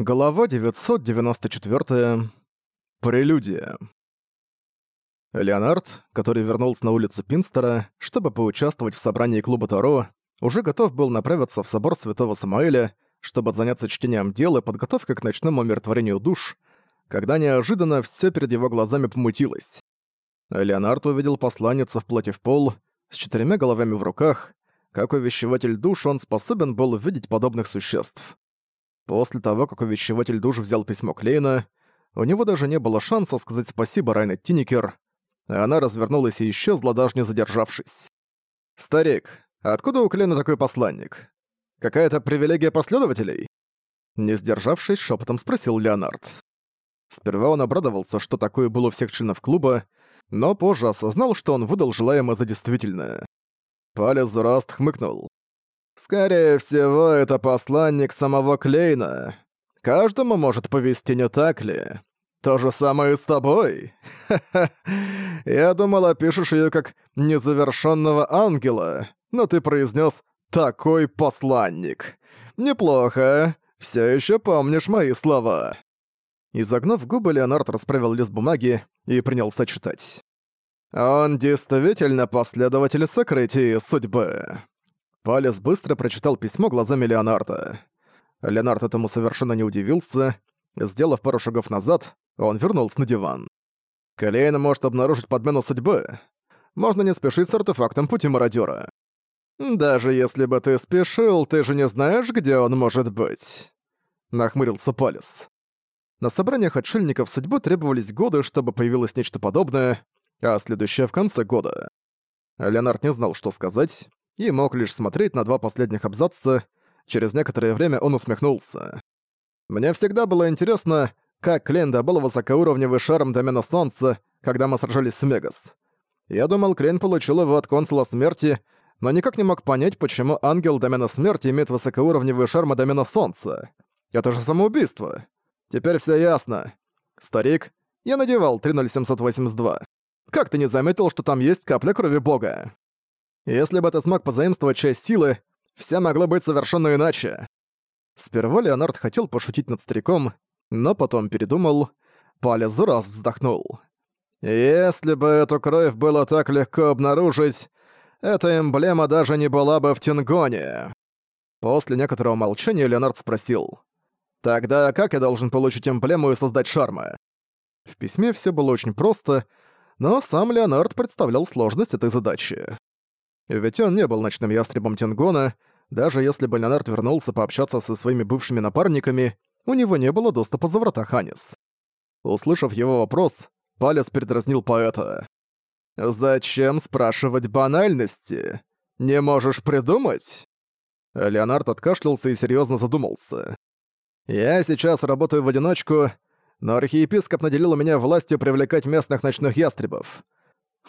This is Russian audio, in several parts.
Глава 994. Прелюдия. Леонард, который вернулся на улицу Пинстера, чтобы поучаствовать в собрании клуба Таро, уже готов был направиться в собор Святого Самуэля, чтобы заняться чтением Дела и подготовкой к ночному умиротворению душ, когда неожиданно всё перед его глазами помутилось. Леонард увидел посланницу в платье в пол, с четырьмя головами в руках. Как увещеватель душ он способен был видеть подобных существ. После того, как увещеватель душ взял письмо Клейна, у него даже не было шанса сказать спасибо Райнет Тинникер. Она развернулась и исчезла, даже не задержавшись. «Старик, откуда у Клейна такой посланник? Какая-то привилегия последователей?» Не сдержавшись, шепотом спросил Леонард. Сперва он обрадовался, что такое было у всех членов клуба, но позже осознал, что он выдал желаемое за действительное. Палец Раст хмыкнул. Скорее всего, это посланник самого Клейна. Каждому может повести, не так ли? То же самое и с тобой. Я думал, опишешь ее как незавершенного ангела, но ты произнес такой посланник. Неплохо. Все еще помнишь мои слова. Изогнув губы, Леонард расправил лист бумаги и принялся читать. Он действительно последователь сокрытия судьбы. Палец быстро прочитал письмо глазами Леонарда. Леонард этому совершенно не удивился. Сделав пару шагов назад, он вернулся на диван. Калейн может обнаружить подмену судьбы. Можно не спешить с артефактом пути мародёра. «Даже если бы ты спешил, ты же не знаешь, где он может быть», — нахмурился Палис. На собраниях отшельников судьбы требовались годы, чтобы появилось нечто подобное, а следующее в конце года. Леонард не знал, что сказать и мог лишь смотреть на два последних абзаца. Через некоторое время он усмехнулся. Мне всегда было интересно, как Кленда был высокоуровневый шарм домена Солнца, когда мы сражались с Мегас. Я думал, Клен получил его от Консула Смерти, но никак не мог понять, почему Ангел Домена Смерти имеет высокоуровневый шарм Домена Солнца. Это же самоубийство. Теперь все ясно. Старик, я надевал 30782. Как ты не заметил, что там есть капля крови бога? Если бы ты смог позаимствовать часть силы, все могло быть совершенно иначе. Сперва Леонард хотел пошутить над стариком, но потом передумал. Палец раз вздохнул. «Если бы эту кровь было так легко обнаружить, эта эмблема даже не была бы в Тингоне». После некоторого молчания Леонард спросил. «Тогда как я должен получить эмблему и создать шарма?» В письме все было очень просто, но сам Леонард представлял сложность этой задачи. Ведь он не был ночным ястребом Тингона, даже если бы Леонард вернулся пообщаться со своими бывшими напарниками, у него не было доступа за врата Ханис. Услышав его вопрос, Палец передразнил поэта. «Зачем спрашивать банальности? Не можешь придумать?» Леонард откашлялся и серьезно задумался. «Я сейчас работаю в одиночку, но архиепископ наделил меня властью привлекать местных ночных ястребов.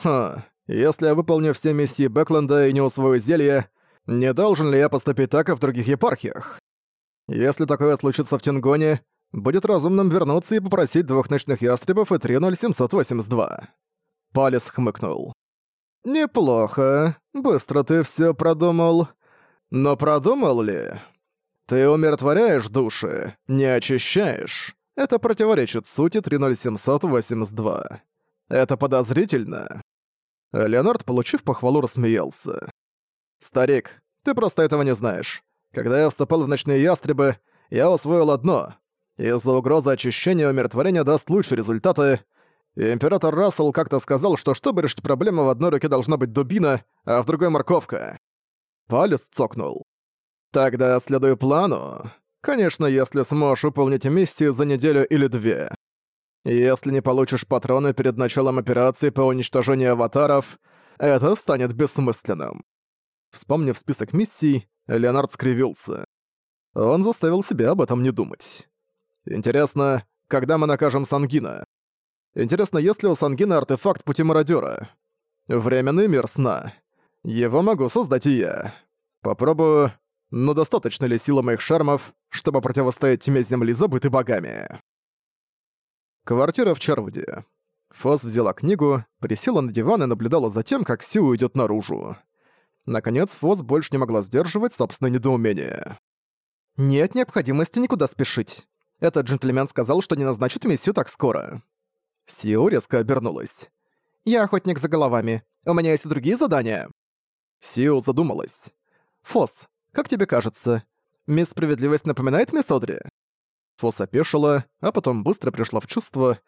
Хм, если я выполню все миссии Бэкленда и не усвою зелье, не должен ли я поступить так и в других епархиях? Если такое случится в Тингоне, будет разумным вернуться и попросить двух ночных ястребов и 30782. Палец хмыкнул. «Неплохо. Быстро ты все продумал. Но продумал ли? Ты умиротворяешь души, не очищаешь. Это противоречит сути 30782. Это подозрительно». Леонард, получив похвалу, рассмеялся. «Старик, ты просто этого не знаешь. Когда я вступал в ночные ястребы, я усвоил одно. Из-за угрозы очищения умиротворения даст лучшие результаты. Император Рассел как-то сказал, что чтобы решить проблему, в одной руке должна быть дубина, а в другой морковка». Палец цокнул. «Тогда следуй плану. Конечно, если сможешь выполнить миссию за неделю или две. Если не получишь патроны перед началом операции по уничтожению аватаров, это станет бессмысленным. Вспомнив список миссий, Леонард скривился. Он заставил себя об этом не думать. Интересно, когда мы накажем Сангина? Интересно, есть ли у Сангина артефакт пути мародера? Временный мир сна. Его могу создать и я. Попробую, но достаточно ли сила моих шармов, чтобы противостоять тьме Земли, забытой богами? Квартира в Чарвуде. Фос взяла книгу, присела на диван и наблюдала за тем, как Сиу идет наружу. Наконец, Фос больше не могла сдерживать собственное недоумение. «Нет необходимости никуда спешить. Этот джентльмен сказал, что не назначит миссию так скоро». Сиу резко обернулась. «Я охотник за головами. У меня есть и другие задания». Сиу задумалась. «Фос, как тебе кажется, мисс Справедливость напоминает мисс Одри?» Фос опешила, а потом быстро пришла в чувство.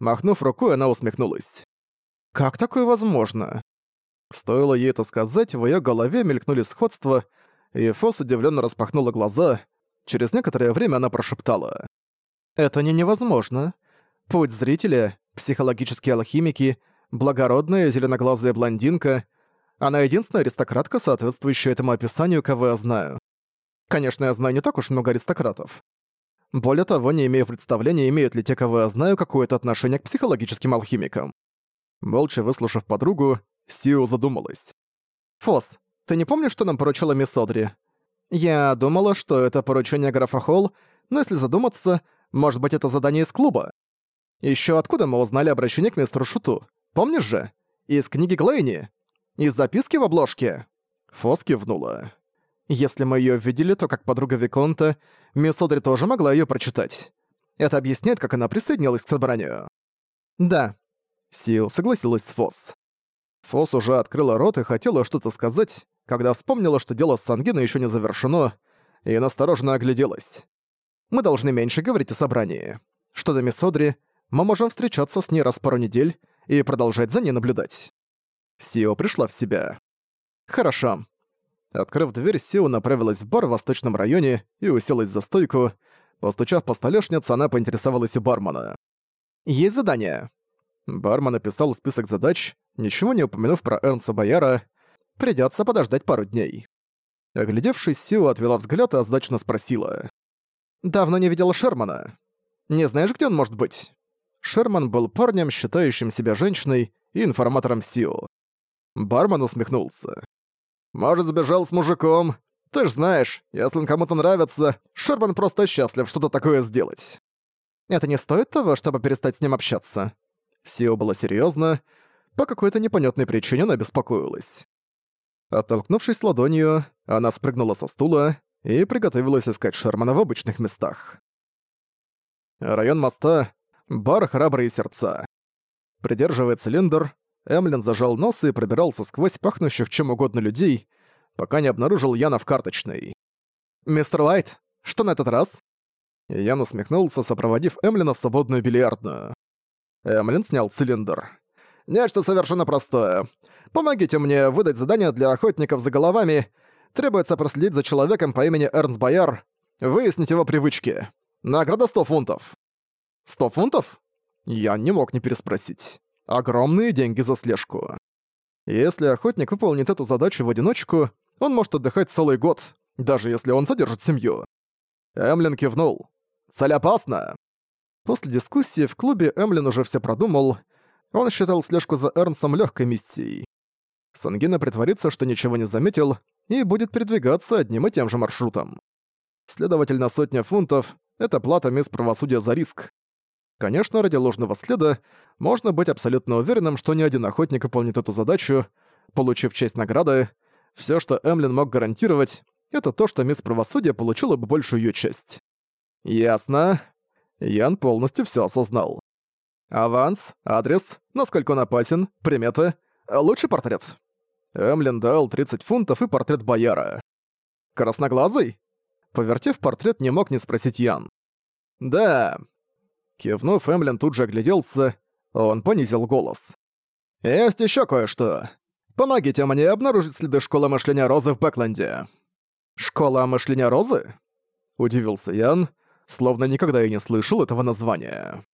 Махнув рукой, она усмехнулась. «Как такое возможно?» Стоило ей это сказать, в её голове мелькнули сходства, и Фос удивлённо распахнула глаза. Через некоторое время она прошептала. «Это не невозможно. Путь зрителя, психологические алхимики, благородная зеленоглазая блондинка. Она единственная аристократка, соответствующая этому описанию, кого я знаю. Конечно, я знаю не так уж много аристократов. Более того, не имею представления, имеют ли те, кого я знаю, какое-то отношение к психологическим алхимикам. Молча выслушав подругу, Сиу задумалась. «Фос, ты не помнишь, что нам поручила мисс Одри? Я думала, что это поручение графа Холл, но если задуматься, может быть, это задание из клуба? Еще откуда мы узнали обращение к мистеру Шуту? Помнишь же? Из книги Глэйни? Из записки в обложке?» Фос кивнула. Если мы её видели, то как подруга Виконта, мисс Одри тоже могла её прочитать. Это объясняет, как она присоединилась к собранию. Да. Сил согласилась с Фосс. Фосс уже открыла рот и хотела что-то сказать, когда вспомнила, что дело с Сангиной ещё не завершено, и настороженно огляделась. Мы должны меньше говорить о собрании. Что до мисс Одри, мы можем встречаться с ней раз в пару недель и продолжать за ней наблюдать. Сио пришла в себя. Хорошо. Открыв дверь, Сиу направилась в бар в восточном районе и уселась за стойку. Постучав по столешнице, она поинтересовалась у бармена. «Есть задание?» Бармен написал список задач, ничего не упомянув про Эрнса Бояра. «Придётся подождать пару дней». Оглядевшись, Сиу отвела взгляд и озадачно спросила. «Давно не видела Шермана. Не знаешь, где он может быть?» Шерман был парнем, считающим себя женщиной, и информатором Сиу. Бармен усмехнулся. Может, сбежал с мужиком. Ты ж знаешь, если он кому-то нравится, Шерман просто счастлив что-то такое сделать. Это не стоит того, чтобы перестать с ним общаться. Сио была серьёзна, по какой-то непонятной причине она беспокоилась. Оттолкнувшись ладонью, она спрыгнула со стула и приготовилась искать Шермана в обычных местах. Район моста — бар «Храбрые сердца». Придерживая цилиндр, Эмлин зажал нос и пробирался сквозь пахнущих чем угодно людей, пока не обнаружил Яна в карточной. «Мистер Лайт, что на этот раз?» Ян усмехнулся, сопроводив Эмлина в свободную бильярдную. Эмлин снял цилиндр. «Нечто совершенно простое. Помогите мне выдать задание для охотников за головами. Требуется проследить за человеком по имени Эрнс Бояр, выяснить его привычки. Награда 100 фунтов». Сто фунтов?» Я не мог не переспросить огромные деньги за слежку. Если охотник выполнит эту задачу в одиночку, он может отдыхать целый год, даже если он содержит семью. Эмлин кивнул. «Цель опасна!» После дискуссии в клубе Эмлин уже все продумал. Он считал слежку за Эрнсом легкой миссией. Сангина притворится, что ничего не заметил, и будет передвигаться одним и тем же маршрутом. Следовательно, сотня фунтов — это плата мисс правосудия за риск, Конечно, ради ложного следа можно быть абсолютно уверенным, что ни один охотник выполнит эту задачу, получив честь награды. Все, что Эмлин мог гарантировать, это то, что мисс правосудия получила бы большую ее честь. Ясно. Ян полностью все осознал. Аванс, адрес, насколько он опасен, приметы, лучший портрет. Эмлин дал 30 фунтов и портрет бояра. Красноглазый? Повертев портрет, не мог не спросить Ян. Да, Кивнув, Эмлин тут же огляделся, он понизил голос. «Есть еще кое-что. Помогите мне обнаружить следы школы мышления Розы в Бэкленде». «Школа мышления Розы?» – удивился Ян, словно никогда и не слышал этого названия.